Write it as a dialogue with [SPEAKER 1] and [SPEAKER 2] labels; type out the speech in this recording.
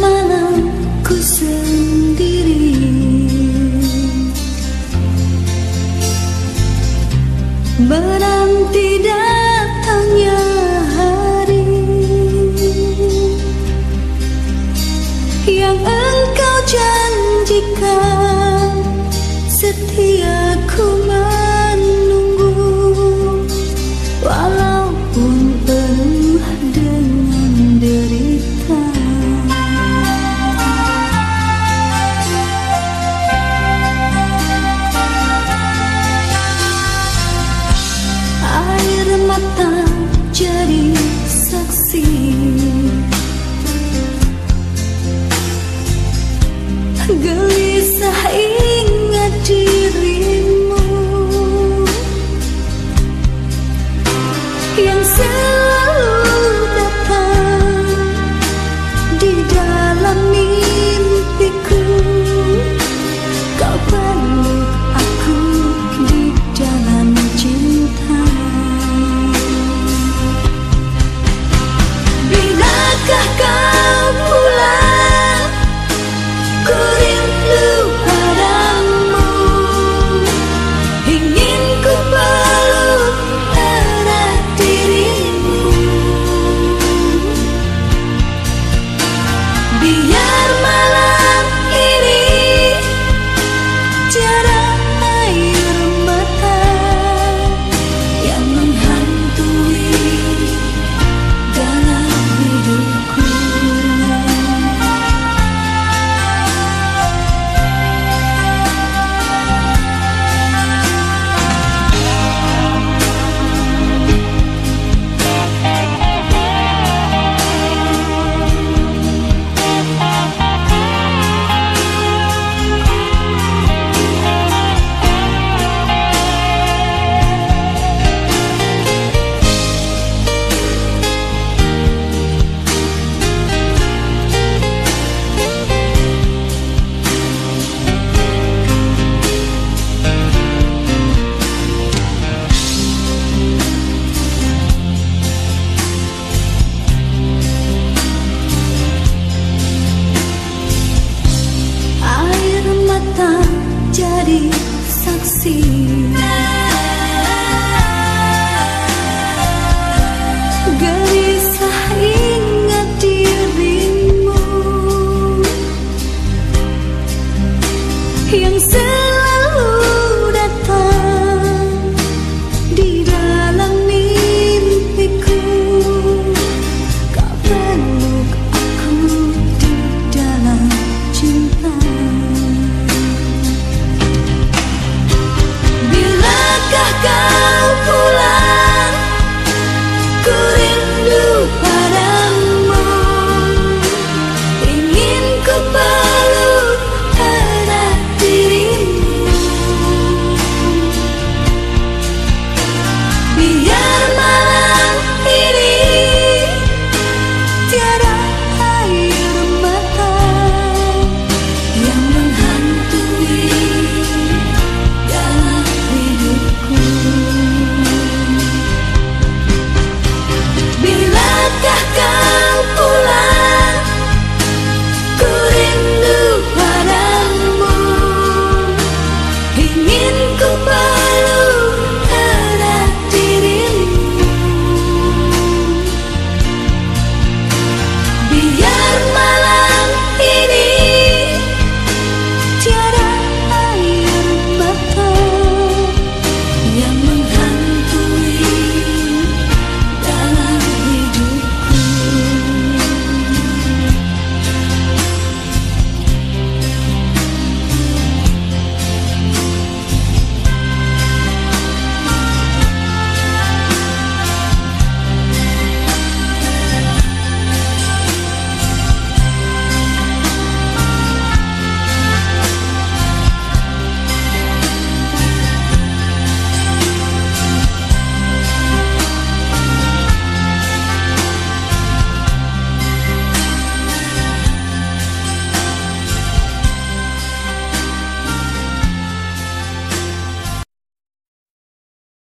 [SPEAKER 1] malamku sendiri menanti datangnya hari yang engkau janjikan setia jadi saksi. Sudahkah